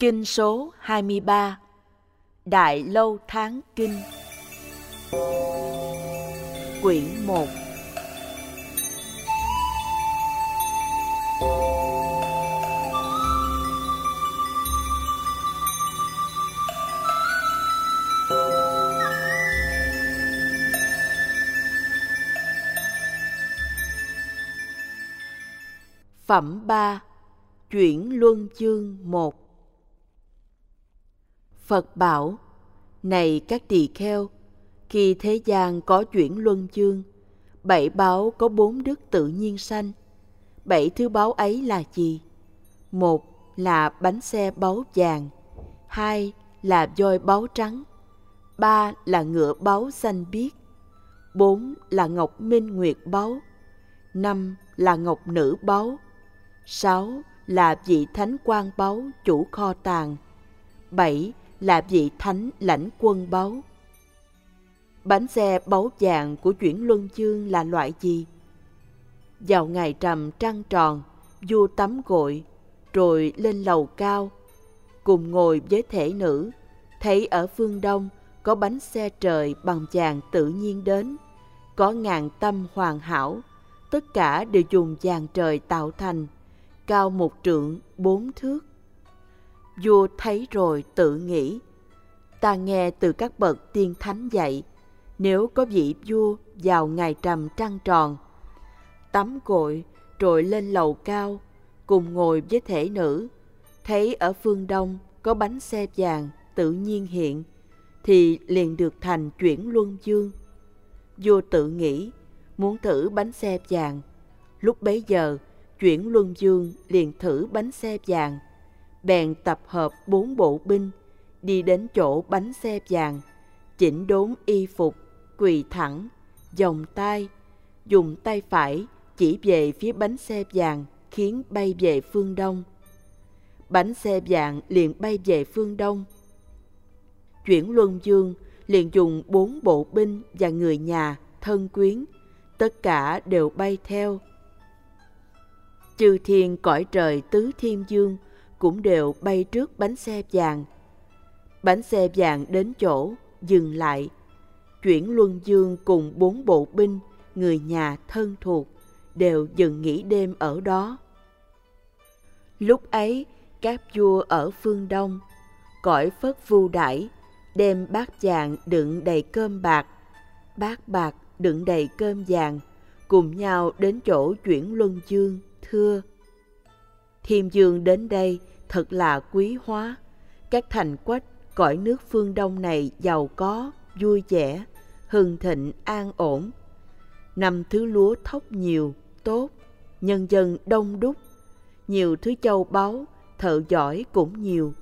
Kinh số 23 Đại Lâu Tháng Kinh. Quyển 1 Phẩm 3 Chuyển Luân Chương 1 Phật bảo, này các tỳ kheo, khi thế gian có chuyển luân chương, bảy báo có bốn đức tự nhiên sanh. Bảy thứ báo ấy là gì? Một là bánh xe báo vàng, hai là voi báo trắng, ba là ngựa báo xanh biếc, bốn là ngọc minh nguyệt báo, năm là ngọc nữ báo, sáu là vị thánh quan báo chủ kho tàng, bảy là vị thánh lãnh quân báu. Bánh xe báu vàng của chuyển luân chương là loại gì? Vào ngày trầm trăng tròn, vua tắm gội, rồi lên lầu cao, cùng ngồi với thể nữ, thấy ở phương đông có bánh xe trời bằng vàng tự nhiên đến, có ngàn tâm hoàn hảo, tất cả đều dùng vàng trời tạo thành, cao một trượng bốn thước vua thấy rồi tự nghĩ, ta nghe từ các bậc tiên thánh dạy, nếu có vị vua vào ngày trầm trăng tròn, tắm gội rồi lên lầu cao, cùng ngồi với thể nữ, thấy ở phương đông có bánh xe vàng tự nhiên hiện, thì liền được thành chuyển luân dương vua tự nghĩ, muốn thử bánh xe vàng. Lúc bấy giờ, chuyển luân dương liền thử bánh xe vàng bèn tập hợp bốn bộ binh, đi đến chỗ bánh xe vàng, chỉnh đốn y phục, quỳ thẳng, vòng tay, dùng tay phải chỉ về phía bánh xe vàng khiến bay về phương đông. Bánh xe vàng liền bay về phương đông. Chuyển Luân Dương liền dùng bốn bộ binh và người nhà, thân quyến, tất cả đều bay theo. Chư thiên cõi trời tứ thiên dương – cũng đều bay trước bánh xe vàng. Bánh xe vàng đến chỗ, dừng lại. Chuyển Luân Dương cùng bốn bộ binh, người nhà thân thuộc, đều dừng nghỉ đêm ở đó. Lúc ấy, các vua ở phương Đông, cõi phất vu đãi đem bát vàng đựng đầy cơm bạc, bát bạc đựng đầy cơm vàng, cùng nhau đến chỗ chuyển Luân Dương, thưa. Thiêm Dương đến đây thật là quý hóa. Các thành quách cõi nước phương Đông này giàu có, vui vẻ, hưng thịnh, an ổn. Năm thứ lúa thóc nhiều, tốt, nhân dân đông đúc, nhiều thứ châu báu, thợ giỏi cũng nhiều.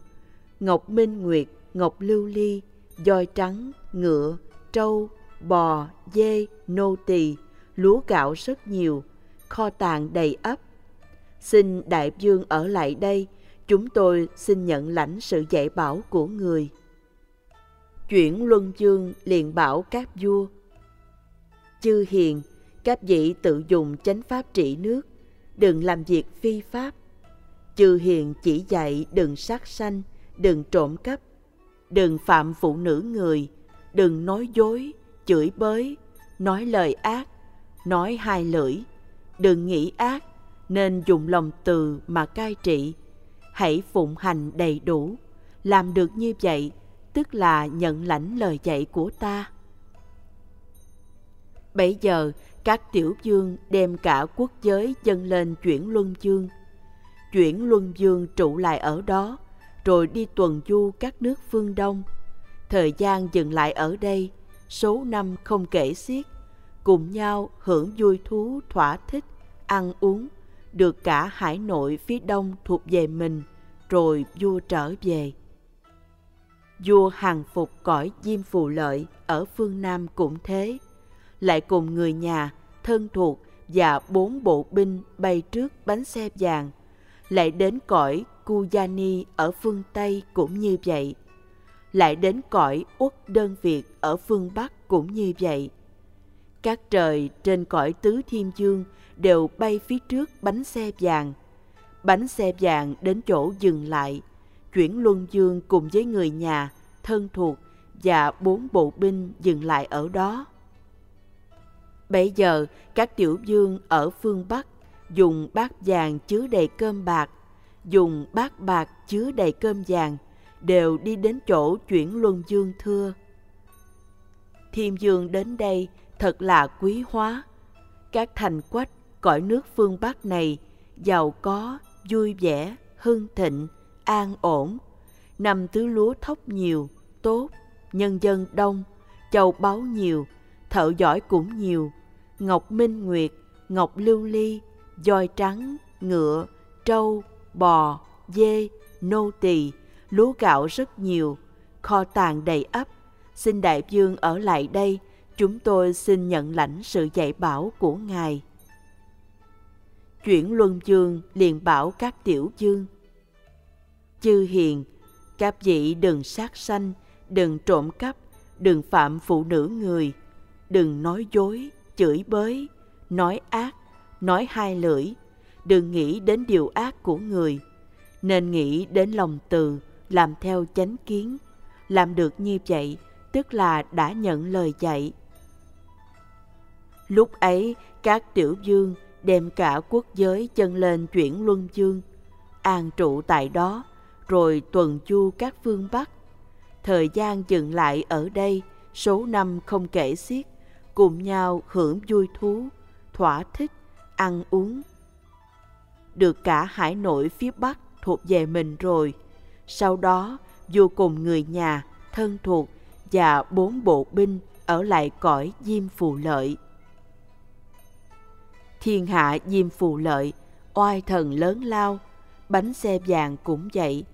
Ngọc Minh Nguyệt, Ngọc Lưu Ly, voi trắng, ngựa, trâu, bò, dê, nô tỳ, lúa gạo rất nhiều, kho tàng đầy ắp. Xin đại dương ở lại đây chúng tôi xin nhận lãnh sự dạy bảo của người. Chuyển Luân Dương liền bảo các vua. Chư hiền, các vị tự dùng chánh pháp trị nước, đừng làm việc phi pháp. Chư hiền chỉ dạy đừng sát sanh, đừng trộm cắp, đừng phạm phụ nữ người, đừng nói dối, chửi bới, nói lời ác, nói hai lưỡi, đừng nghĩ ác, nên dùng lòng từ mà cai trị, hãy phụng hành đầy đủ. Làm được như vậy tức là nhận lãnh lời dạy của ta. Bấy giờ các tiểu dương đem cả quốc giới dâng lên chuyển luân dương chuyển luân dương trụ lại ở đó rồi đi tuần du các nước phương đông. Thời gian dừng lại ở đây số năm không kể xiết. Cùng nhau hưởng vui thú thỏa thích ăn uống được cả hải nội phía đông thuộc về mình, rồi vua trở về. Vua hàng phục cõi diêm phù lợi ở phương Nam cũng thế, lại cùng người nhà, thân thuộc và bốn bộ binh bay trước bánh xe vàng, lại đến cõi Kujani ở phương Tây cũng như vậy, lại đến cõi Uất Đơn Việt ở phương Bắc cũng như vậy. Các trời trên cõi tứ thiên dương đều bay phía trước bánh xe vàng. Bánh xe vàng đến chỗ dừng lại, chuyển luân dương cùng với người nhà, thân thuộc và bốn bộ binh dừng lại ở đó. Bây giờ, các tiểu dương ở phương Bắc dùng bát vàng chứa đầy cơm bạc, dùng bát bạc chứa đầy cơm vàng, đều đi đến chỗ chuyển luân dương thưa. Thiên dương đến đây thật là quý hóa. Các thành quách cõi nước phương Bắc này giàu có, vui vẻ, hưng thịnh, an ổn. Năm tứ lúa thóc nhiều, tốt, nhân dân đông, châu báu nhiều, thợ giỏi cũng nhiều, ngọc minh nguyệt, ngọc lưu ly, voi trắng, ngựa, trâu, bò, dê, nô tỳ, lúa gạo rất nhiều, kho tàng đầy ắp. Xin đại vương ở lại đây, chúng tôi xin nhận lãnh sự dạy bảo của ngài. Chuyển luân dương liền bảo các tiểu dương. Chư hiền, các vị đừng sát sanh, đừng trộm cắp, đừng phạm phụ nữ người, đừng nói dối, chửi bới, nói ác, nói hai lưỡi, đừng nghĩ đến điều ác của người, nên nghĩ đến lòng từ, làm theo chánh kiến. Làm được như vậy, tức là đã nhận lời dạy. Lúc ấy, các tiểu dương đem cả quốc giới chân lên chuyển luân chương, an trụ tại đó, rồi tuần chu các phương Bắc. Thời gian dừng lại ở đây, số năm không kể xiết, cùng nhau hưởng vui thú, thỏa thích, ăn uống. Được cả hải nội phía Bắc thuộc về mình rồi. Sau đó, vua cùng người nhà, thân thuộc và bốn bộ binh ở lại cõi Diêm Phù Lợi. Thiên hạ Diêm Phù Lợi, oai thần lớn lao, bánh xe vàng cũng vậy.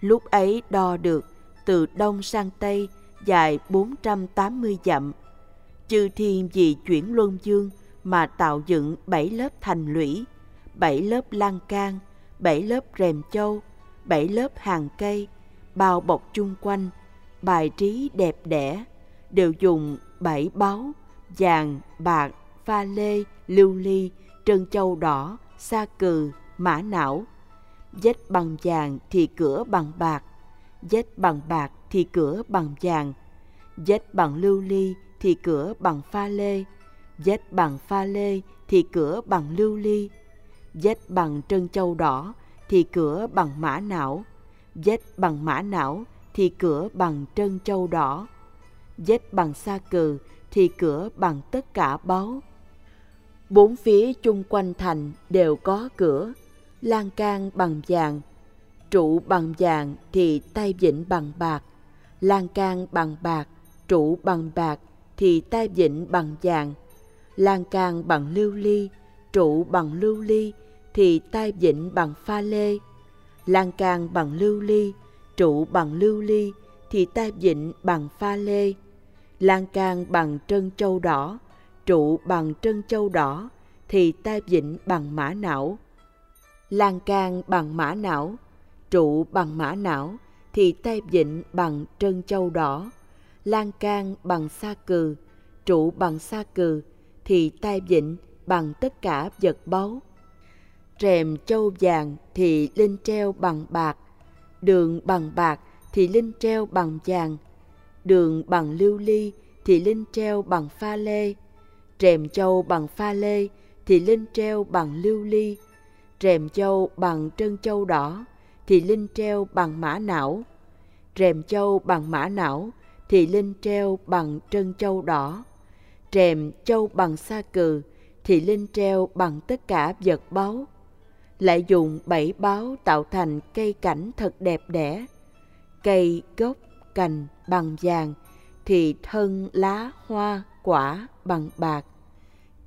Lúc ấy đo được từ đông sang tây dài 480 dặm. Chư thiên vì chuyển luân dương mà tạo dựng bảy lớp thành lũy, bảy lớp lan can, bảy lớp rèm châu, bảy lớp hàng cây, bao bọc chung quanh, bài trí đẹp đẽ, đều dùng bảy báu, vàng, bạc, pha lê, lưu ly, trân châu đỏ, sa cừ, mã não. Vết bằng vàng thì cửa bằng bạc, vết bằng bạc thì cửa bằng vàng, vết bằng lưu ly thì cửa bằng pha lê, vết bằng pha lê thì cửa bằng lưu ly, vết bằng trân châu đỏ thì cửa bằng mã não, vết bằng mã não thì cửa bằng trân châu đỏ, vết bằng sa cừ thì cửa bằng tất cả báu. Bốn phía chung quanh thành đều có cửa, lan can bằng vàng, trụ bằng vàng thì tay vịnh bằng bạc, lan can bằng bạc, trụ bằng bạc thì tay vịnh bằng vàng, lan can bằng lưu ly, trụ bằng lưu ly thì tay vịnh bằng pha lê, lan can bằng lưu ly, trụ bằng lưu ly thì tay vịnh bằng pha lê, lan can bằng trân châu đỏ, trụ bằng trân châu đỏ thì tay vịnh bằng mã não. Lan can bằng mã não, trụ bằng mã não thì tay vịnh bằng trân châu đỏ. Lan can bằng sa cừ, trụ bằng sa cừ thì tay vịnh bằng tất cả vật báu. Rèm châu vàng thì linh treo bằng bạc, đường bằng bạc thì linh treo bằng vàng, đường bằng lưu ly thì linh treo bằng pha lê, rèm châu bằng pha lê thì linh treo bằng lưu ly, rèm châu bằng trân châu đỏ thì linh treo bằng mã não, rèm châu bằng mã não thì linh treo bằng trân châu đỏ, rèm châu bằng sa cừ thì linh treo bằng tất cả vật báu. Lại dùng bảy báo tạo thành cây cảnh thật đẹp đẽ. Cây, gốc, cành bằng vàng thì thân, lá, hoa, quả bằng bạc.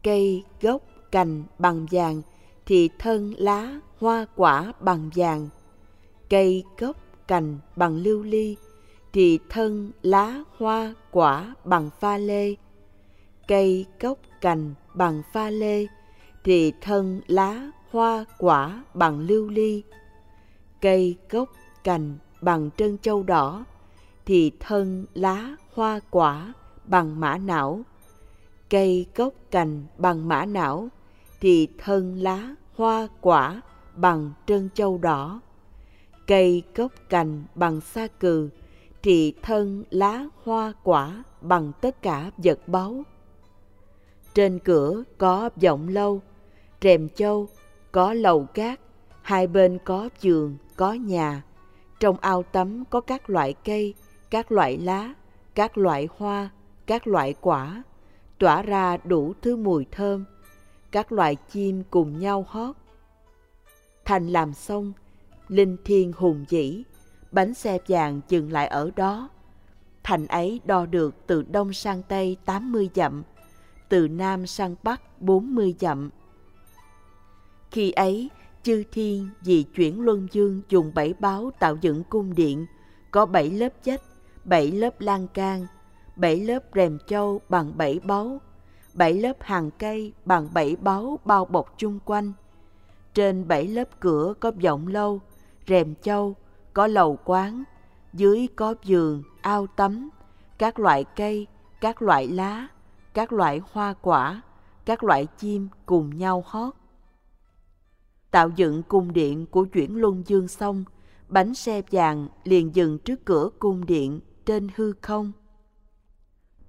Cây, gốc, cành bằng vàng thì thân, lá, hoa, quả bằng vàng. Cây, gốc, cành bằng lưu ly thì thân, lá, hoa, quả bằng pha lê. Cây, gốc, cành bằng pha lê thì thân, lá, hoa, quả bằng lưu ly. Cây, gốc, cành bằng trân châu đỏ thì thân, lá, hoa, quả bằng mã não. Cây, gốc, cành bằng mã não thì thân, lá, hoa, quả bằng trân châu đỏ cây gốc cành bằng sa cừ, thì thân lá hoa quả bằng tất cả vật báu. Trên cửa có vọng lâu, rèm châu, có lầu cát, hai bên có giường, có nhà. Trong ao tắm có các loại cây, các loại lá, các loại hoa, các loại quả, tỏa ra đủ thứ mùi thơm. Các loài chim cùng nhau hót. Thành làm xong, linh thiên hùng dĩ, bánh xe vàng dừng lại ở đó. Thành ấy đo được từ đông sang tây 80 dặm, từ nam sang bắc 40 dặm. Khi ấy, chư thiên vì chuyển luân dương dùng bảy báo tạo dựng cung điện, có bảy lớp dách, bảy lớp lan can, bảy lớp rèm châu bằng bảy báu, bảy lớp hàng cây bằng bảy báu bao bọc chung quanh. Trên bảy lớp cửa có vọng lâu, rèm châu, có lầu quán, dưới có giường, ao tắm, các loại cây, các loại lá, các loại hoa quả, các loại chim cùng nhau hót. Tạo dựng cung điện của chuyển luân dương xong, bánh xe vàng liền dừng trước cửa cung điện trên hư không.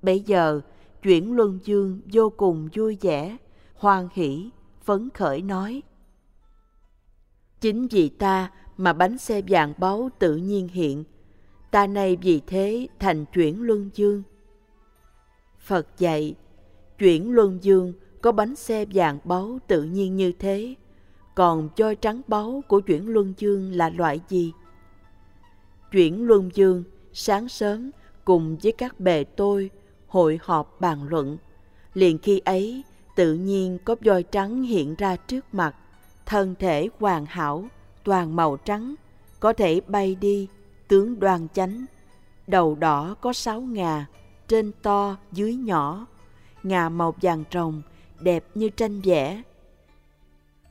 Bây giờ, chuyển luân dương vô cùng vui vẻ, hoan hỷ, phấn khởi nói. Chính vì ta mà bánh xe vàng báu tự nhiên hiện, ta nay vì thế thành chuyển luân dương. Phật dạy, chuyển luân dương có bánh xe vàng báu tự nhiên như thế, còn choi trắng báu của chuyển luân dương là loại gì? Chuyển luân dương sáng sớm cùng với các bề tôi hội họp bàn luận. Liền khi ấy, tự nhiên có voi trắng hiện ra trước mặt, thân thể hoàn hảo, toàn màu trắng, có thể bay đi, tướng đoan chánh. Đầu đỏ có sáu ngà, trên to, dưới nhỏ, ngà màu vàng rồng, đẹp như tranh vẽ.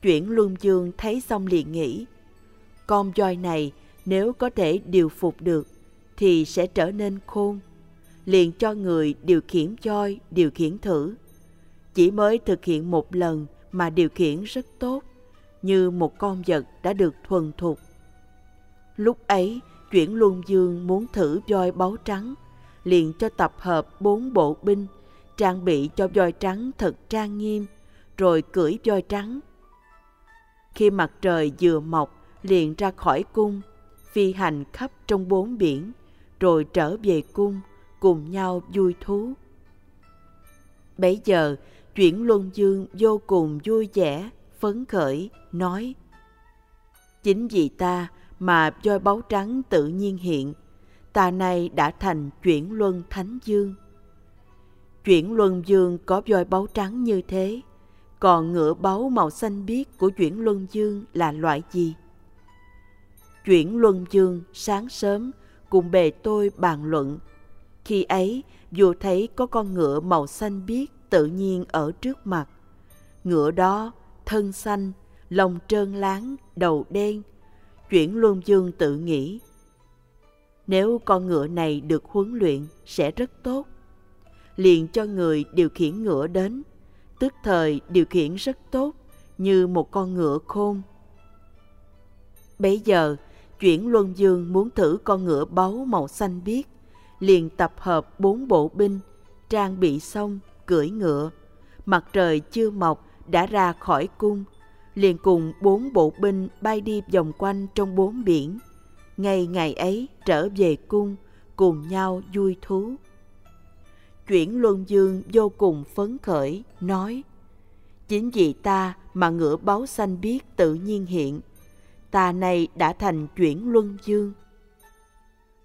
Chuyển Luân Dương thấy xong liền nghĩ, con voi này nếu có thể điều phục được thì sẽ trở nên khôn. Liền cho người điều khiển choi, điều khiển thử. Chỉ mới thực hiện một lần mà điều khiển rất tốt, như một con vật đã được thuần thục. Lúc ấy, chuyển Luân Dương muốn thử voi báu trắng, liền cho tập hợp bốn bộ binh, trang bị cho voi trắng thật trang nghiêm, rồi cưỡi voi trắng. Khi mặt trời vừa mọc, liền ra khỏi cung, phi hành khắp trong bốn biển, rồi trở về cung, cùng nhau vui thú. Bấy giờ, chuyển Luân Dương vô cùng vui vẻ, phấn khởi, nói Chính vì ta mà voi báu trắng tự nhiên hiện, ta nay đã thành chuyển luân thánh dương. Chuyển luân dương có voi báu trắng như thế, còn ngựa báu màu xanh biếc của chuyển luân dương là loại gì? Chuyển luân dương sáng sớm cùng bề tôi bàn luận. Khi ấy, vua thấy có con ngựa màu xanh biếc tự nhiên ở trước mặt. Ngựa đó thân xanh, lông trơn láng, đầu đen. Chuyển Luân Dương tự nghĩ, nếu con ngựa này được huấn luyện sẽ rất tốt. Liền cho người điều khiển ngựa đến, tức thời điều khiển rất tốt như một con ngựa khôn. Bấy giờ, chuyển Luân Dương muốn thử con ngựa báu màu xanh biếc, liền tập hợp bốn bộ binh, trang bị xong, cưỡi ngựa. Mặt trời chưa mọc đã ra khỏi cung, liền cùng bốn bộ binh bay đi vòng quanh trong bốn biển. Ngày ngày ấy trở về cung, cùng nhau vui thú. Chuyển Luân Dương vô cùng phấn khởi, nói Chính vì ta mà ngựa báo xanh biết tự nhiên hiện, ta này đã thành chuyển Luân Dương.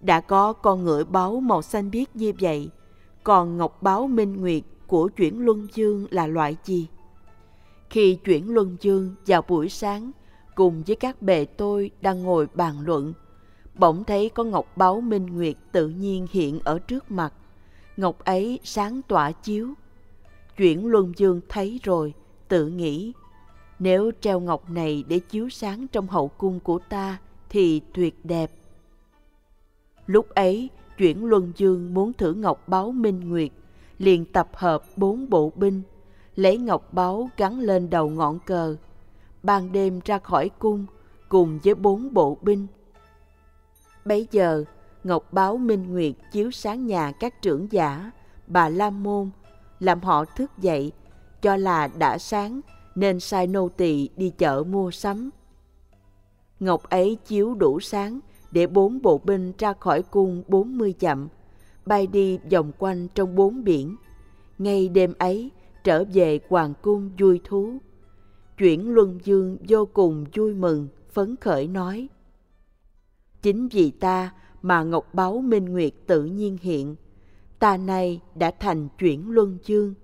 Đã có con ngựa báo màu xanh biếc như vậy, còn ngọc báo minh nguyệt của chuyển Luân Dương là loại gì? Khi chuyển Luân Dương vào buổi sáng, cùng với các bề tôi đang ngồi bàn luận, bỗng thấy có ngọc báo minh nguyệt tự nhiên hiện ở trước mặt. Ngọc ấy sáng tỏa chiếu. Chuyển Luân Dương thấy rồi, tự nghĩ, nếu treo ngọc này để chiếu sáng trong hậu cung của ta thì tuyệt đẹp. Lúc ấy, chuyển Luân Dương muốn thử ngọc báu minh nguyệt, liền tập hợp bốn bộ binh, lấy ngọc báu gắn lên đầu ngọn cờ. Ban đêm ra khỏi cung, cùng với bốn bộ binh, Bấy giờ, Ngọc Báo Minh Nguyệt chiếu sáng nhà các trưởng giả, bà La Môn, làm họ thức dậy, cho là đã sáng nên sai nô tỳ đi chợ mua sắm. Ngọc ấy chiếu đủ sáng để bốn bộ binh ra khỏi cung bốn mươi dặm, bay đi vòng quanh trong bốn biển. Ngay đêm ấy, trở về hoàng cung vui thú. Chuyển Luân Dương vô cùng vui mừng, phấn khởi nói. Chính vì ta mà Ngọc Báu Minh Nguyệt tự nhiên hiện, ta nay đã thành chuyển Luân Dương.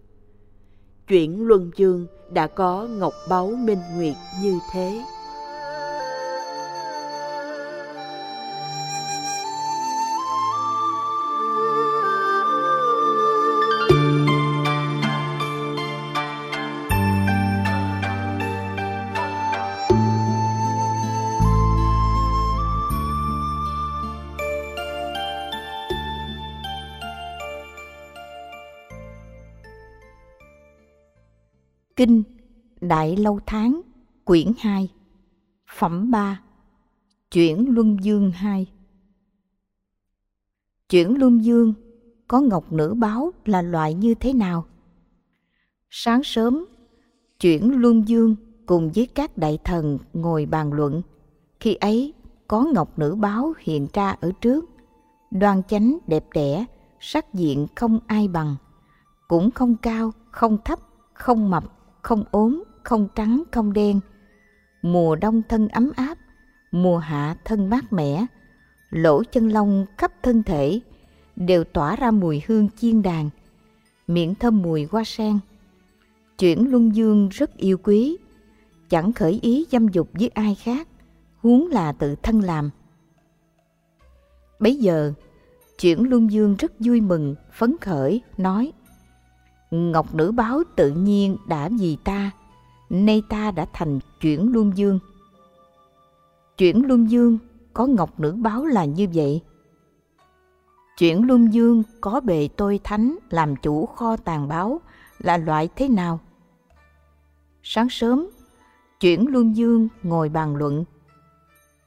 Chuyển Luân Dương đã có Ngọc Báu Minh Nguyệt như thế. Kinh Đại Lâu Tháng Quyển 2 Phẩm 3 Chuyển Luân Dương 2 Chuyển Luân Dương có ngọc nữ báo là loại như thế nào? Sáng sớm, chuyển Luân Dương cùng với các đại thần ngồi bàn luận. Khi ấy, có ngọc nữ báo hiện ra ở trước, đoan chánh đẹp đẽ, sắc diện không ai bằng, cũng không cao, không thấp, không mập, không ốm, không trắng, không đen. Mùa đông thân ấm áp, mùa hạ thân mát mẻ, lỗ chân lông khắp thân thể đều tỏa ra mùi hương chiên đàn, miệng thơm mùi hoa sen. Chuyển Luân Dương rất yêu quý, chẳng khởi ý dâm dục với ai khác, huống là tự thân làm. Bấy giờ, chuyển Luân Dương rất vui mừng, phấn khởi, nói Ngọc nữ báo tự nhiên đã vì ta, nay ta đã thành chuyển luân dương. Chuyển luân dương có ngọc nữ báo là như vậy. Chuyển luân dương có bề tôi thánh làm chủ kho tàng báo là loại thế nào? Sáng sớm, chuyển luân dương ngồi bàn luận.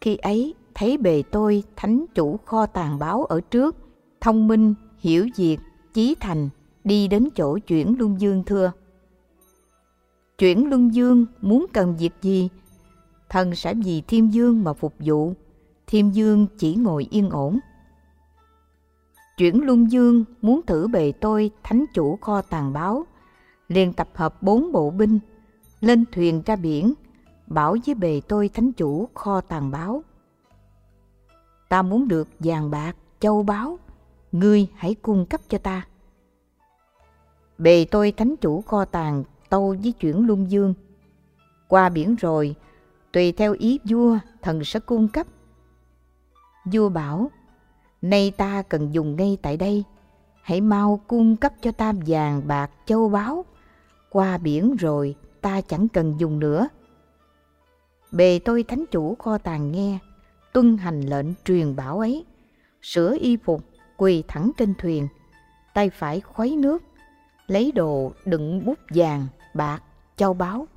Khi ấy thấy bề tôi thánh chủ kho tàng báo ở trước, thông minh, hiểu việc, chí thành, đi đến chỗ chuyển luân dương thưa. Chuyển luân dương muốn cần việc gì? Thần sẽ vì thiên dương mà phục vụ, thiên dương chỉ ngồi yên ổn. Chuyển luân dương muốn thử bề tôi thánh chủ kho tàng báo, liền tập hợp bốn bộ binh, lên thuyền ra biển, bảo với bề tôi thánh chủ kho tàng báo. Ta muốn được vàng bạc, châu báu, ngươi hãy cung cấp cho ta. Bề tôi thánh chủ kho tàng tâu với chuyển lung dương. Qua biển rồi, tùy theo ý vua, thần sẽ cung cấp. Vua bảo, nay ta cần dùng ngay tại đây, hãy mau cung cấp cho ta vàng bạc châu báu. Qua biển rồi, ta chẳng cần dùng nữa. Bề tôi thánh chủ kho tàng nghe, tuân hành lệnh truyền bảo ấy, sửa y phục, quỳ thẳng trên thuyền, tay phải khuấy nước, lấy đồ đựng bút vàng, bạc, châu báu.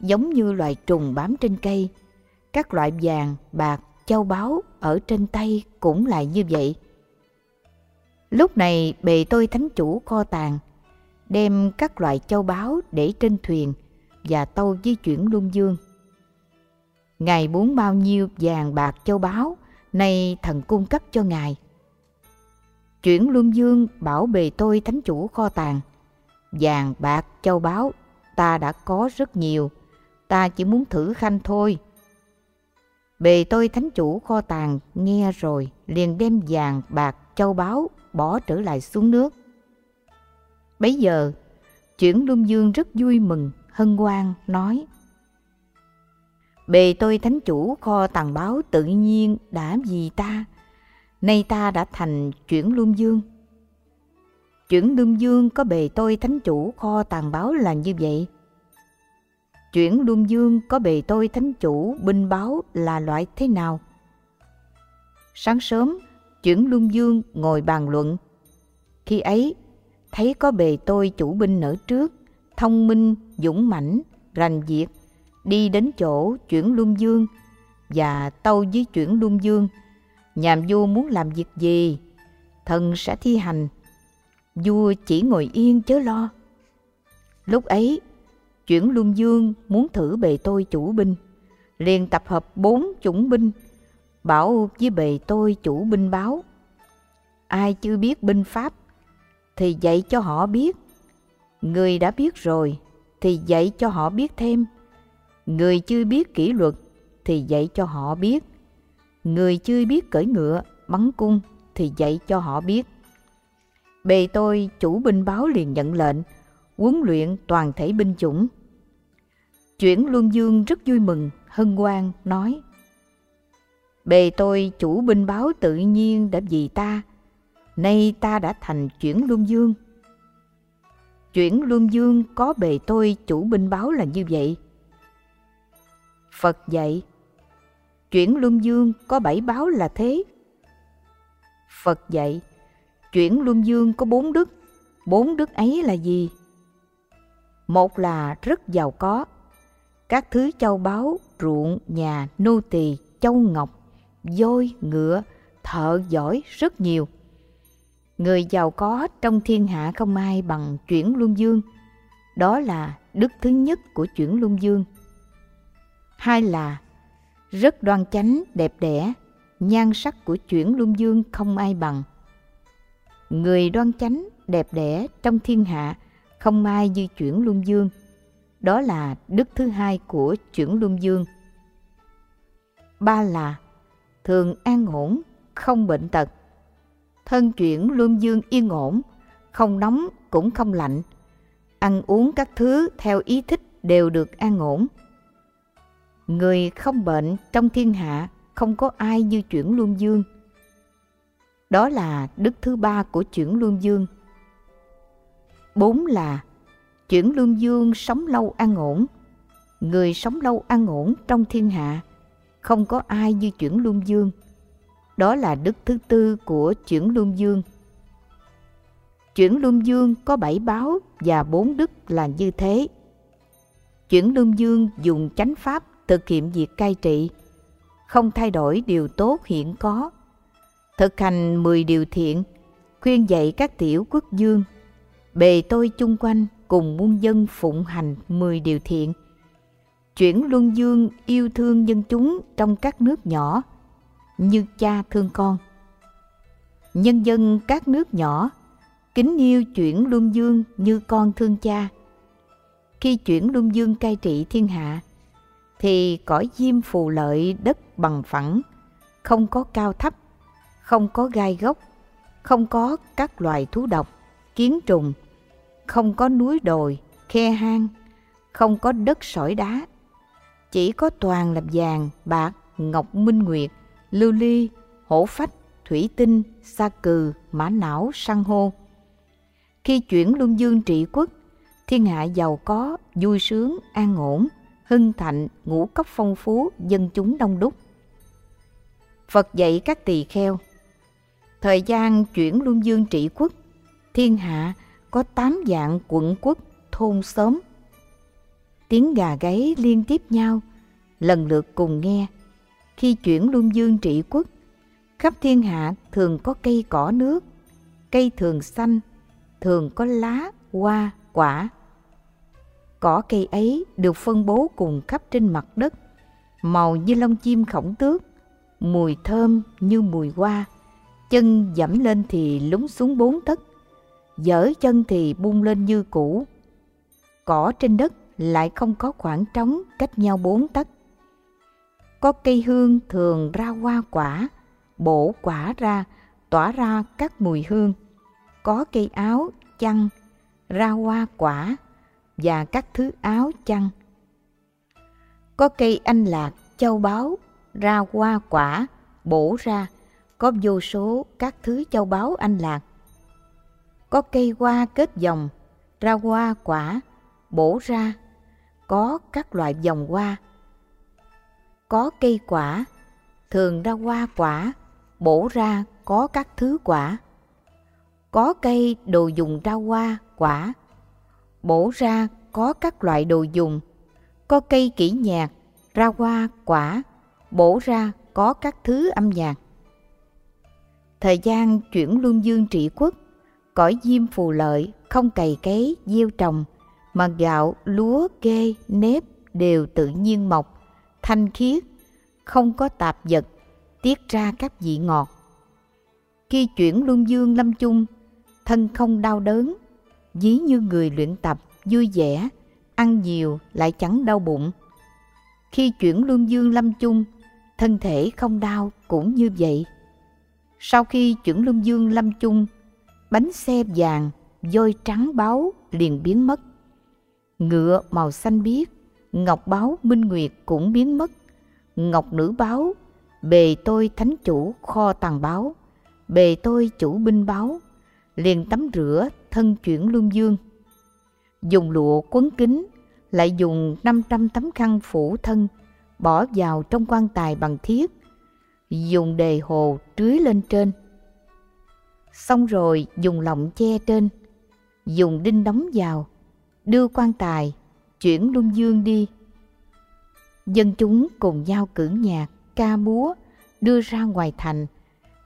Giống như loài trùng bám trên cây, các loại vàng, bạc, châu báu ở trên tay cũng lại như vậy. Lúc này bề tôi thánh chủ kho tàng, đem các loại châu báu để trên thuyền và tâu di chuyển luân dương. Ngài muốn bao nhiêu vàng bạc châu báu, nay thần cung cấp cho ngài. Chuyển Luân Dương bảo bề tôi thánh chủ kho tàng. Vàng, bạc, châu báu, ta đã có rất nhiều, ta chỉ muốn thử khanh thôi. Bề tôi thánh chủ kho tàng nghe rồi liền đem vàng, bạc, châu báu bỏ trở lại xuống nước. Bấy giờ, chuyển Luân Dương rất vui mừng, hân hoan nói Bề tôi thánh chủ kho tàng báo tự nhiên đã vì ta, nay ta đã thành chuyển luân dương. Chuyển luân dương có bề tôi thánh chủ kho tàng báo là như vậy. Chuyển luân dương có bề tôi thánh chủ binh báo là loại thế nào? Sáng sớm, chuyển luân dương ngồi bàn luận. Khi ấy, thấy có bề tôi chủ binh nở trước, thông minh, dũng mãnh, rành việc, đi đến chỗ chuyển luân dương và tâu với chuyển luân dương Nhàm vua muốn làm việc gì, thần sẽ thi hành. Vua chỉ ngồi yên chớ lo. Lúc ấy, chuyển luân dương muốn thử bề tôi chủ binh, liền tập hợp bốn chủng binh, bảo với bề tôi chủ binh báo. Ai chưa biết binh pháp thì dạy cho họ biết. Người đã biết rồi thì dạy cho họ biết thêm. Người chưa biết kỷ luật thì dạy cho họ biết. Người chưa biết cởi ngựa, bắn cung thì dạy cho họ biết. Bề tôi chủ binh báo liền nhận lệnh, huấn luyện toàn thể binh chủng. Chuyển Luân Dương rất vui mừng, hân hoan nói: Bề tôi chủ binh báo tự nhiên đã vì ta, nay ta đã thành chuyển Luân Dương. Chuyển Luân Dương có bề tôi chủ binh báo là như vậy. Phật dạy, chuyển Luân Dương có bảy báo là thế. Phật dạy, chuyển Luân Dương có bốn đức, bốn đức ấy là gì? Một là rất giàu có, các thứ châu báu, ruộng, nhà, nô tỳ, châu ngọc, voi, ngựa, thợ giỏi rất nhiều. Người giàu có trong thiên hạ không ai bằng chuyển luân dương. Đó là đức thứ nhất của chuyển luân dương. Hai là rất đoan chánh, đẹp đẽ, nhan sắc của chuyển luân dương không ai bằng. Người đoan chánh, đẹp đẽ trong thiên hạ không ai như chuyển luân dương. Đó là đức thứ hai của chuyển luân dương. Ba là thường an ổn, không bệnh tật. Thân chuyển luân dương yên ổn, không nóng cũng không lạnh. Ăn uống các thứ theo ý thích đều được an ổn. Người không bệnh trong thiên hạ, không có ai như chuyển luân dương. Đó là đức thứ ba của chuyển luân dương. Bốn là, chuyển luân dương sống lâu an ổn. Người sống lâu an ổn trong thiên hạ, không có ai như chuyển luân dương. Đó là đức thứ tư của chuyển luân dương. Chuyển luân dương có bảy báo và bốn đức là như thế. Chuyển luân dương dùng chánh pháp thực hiện việc cai trị, không thay đổi điều tốt hiện có. Thực hành mười điều thiện, khuyên dạy các tiểu quốc dương, bề tôi chung quanh cùng muôn dân phụng hành mười điều thiện – chuyển luân dương yêu thương dân chúng trong các nước nhỏ như cha thương con. Nhân dân các nước nhỏ kính yêu chuyển luân dương như con thương cha. Khi chuyển luân dương cai trị thiên hạ thì cõi diêm phù lợi đất bằng phẳng không có cao thấp không có gai gốc không có các loài thú độc kiến trùng không có núi đồi khe hang không có đất sỏi đá chỉ có toàn là vàng, bạc, ngọc minh nguyệt, lưu ly, hổ phách, thủy tinh, sa cừ, mã não, san hô. Khi chuyển luân dương trị quốc, thiên hạ giàu có, vui sướng, an ổn, hưng thạnh, ngũ cốc phong phú, dân chúng đông đúc. Phật dạy các tỳ kheo, thời gian chuyển luân dương trị quốc, thiên hạ có tám dạng quận quốc, thôn xóm, tiếng gà gáy liên tiếp nhau, lần lượt cùng nghe. Khi chuyển luân dương trị quốc, khắp thiên hạ thường có cây cỏ nước, cây thường xanh, thường có lá, hoa, quả. Cỏ cây ấy được phân bố cùng khắp trên mặt đất, màu như lông chim khổng tước, mùi thơm như mùi hoa, chân dẫm lên thì lúng xuống bốn tấc, dở chân thì bung lên như cũ. Cỏ trên đất lại không có khoảng trống cách nhau bốn tấc. Có cây hương thường ra hoa quả, bổ quả ra, tỏa ra các mùi hương. Có cây áo, chăn, ra hoa quả và các thứ áo chăn. Có cây anh lạc, châu báu, ra hoa quả, bổ ra, có vô số các thứ châu báu anh lạc. Có cây hoa kết dòng, ra hoa quả, bổ ra có các loại dòng hoa. Có cây quả, thường ra hoa quả, bổ ra có các thứ quả. Có cây đồ dùng ra hoa, quả, bổ ra có các loại đồ dùng. Có cây kỹ nhạc, ra hoa, quả, bổ ra có các thứ âm nhạc. Thời gian chuyển luân dương trị quốc, cõi diêm phù lợi không cày cấy, gieo trồng, mà gạo, lúa, kê, nếp đều tự nhiên mọc, thanh khiết, không có tạp vật, tiết ra các vị ngọt. Khi chuyển luân dương lâm chung, thân không đau đớn, ví như người luyện tập, vui vẻ, ăn nhiều lại chẳng đau bụng. Khi chuyển luân dương lâm chung, thân thể không đau cũng như vậy. Sau khi chuyển luân dương lâm chung, bánh xe vàng, voi trắng báo liền biến mất. Ngựa màu xanh biếc, ngọc báo minh nguyệt cũng biến mất. Ngọc nữ báo, bề tôi thánh chủ kho tàng báo, bề tôi chủ binh báo, liền tắm rửa thân chuyển luân dương. Dùng lụa quấn kính, lại dùng 500 tấm khăn phủ thân, bỏ vào trong quan tài bằng thiết, dùng đề hồ trưới lên trên. Xong rồi dùng lọng che trên, dùng đinh đóng vào, đưa quan tài, chuyển luân dương đi. Dân chúng cùng nhau cử nhạc, ca múa, đưa ra ngoài thành,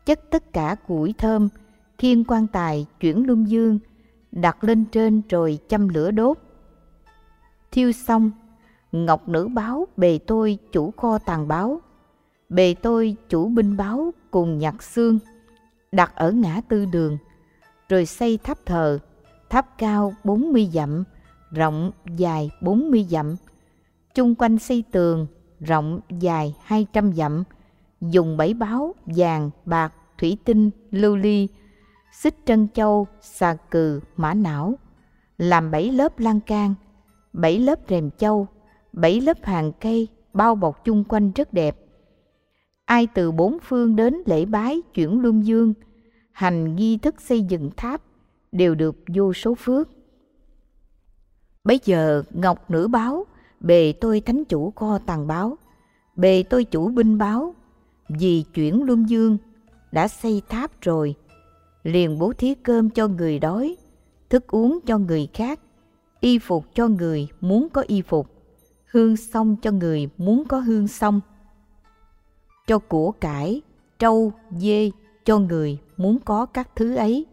chất tất cả củi thơm, khiên quan tài chuyển luân dương, đặt lên trên rồi châm lửa đốt. Thiêu xong, Ngọc Nữ báo bề tôi chủ kho tàng báo, bề tôi chủ binh báo cùng nhặt xương, đặt ở ngã tư đường, rồi xây tháp thờ, tháp cao 40 dặm, rộng dài 40 dặm, chung quanh xây tường, rộng dài 200 dặm, dùng bảy báo vàng, bạc, thủy tinh, lưu ly, xích trân châu, xà cừ, mã não, làm bảy lớp lan can, bảy lớp rèm châu, bảy lớp hàng cây bao bọc chung quanh rất đẹp. Ai từ bốn phương đến lễ bái chuyển luân dương, hành nghi thức xây dựng tháp đều được vô số phước. Bây giờ Ngọc Nữ báo, bề tôi thánh chủ kho tàng báo, bề tôi chủ binh báo, vì chuyển luân dương đã xây tháp rồi, liền bố thí cơm cho người đói, thức uống cho người khác, y phục cho người muốn có y phục, hương xong cho người muốn có hương xong, cho của cải, trâu, dê cho người muốn có các thứ ấy.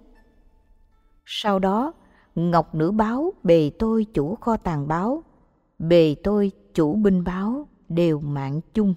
Sau đó, Ngọc Nữ báo bề tôi chủ kho tàng báo, bề tôi chủ binh báo đều mạng chung.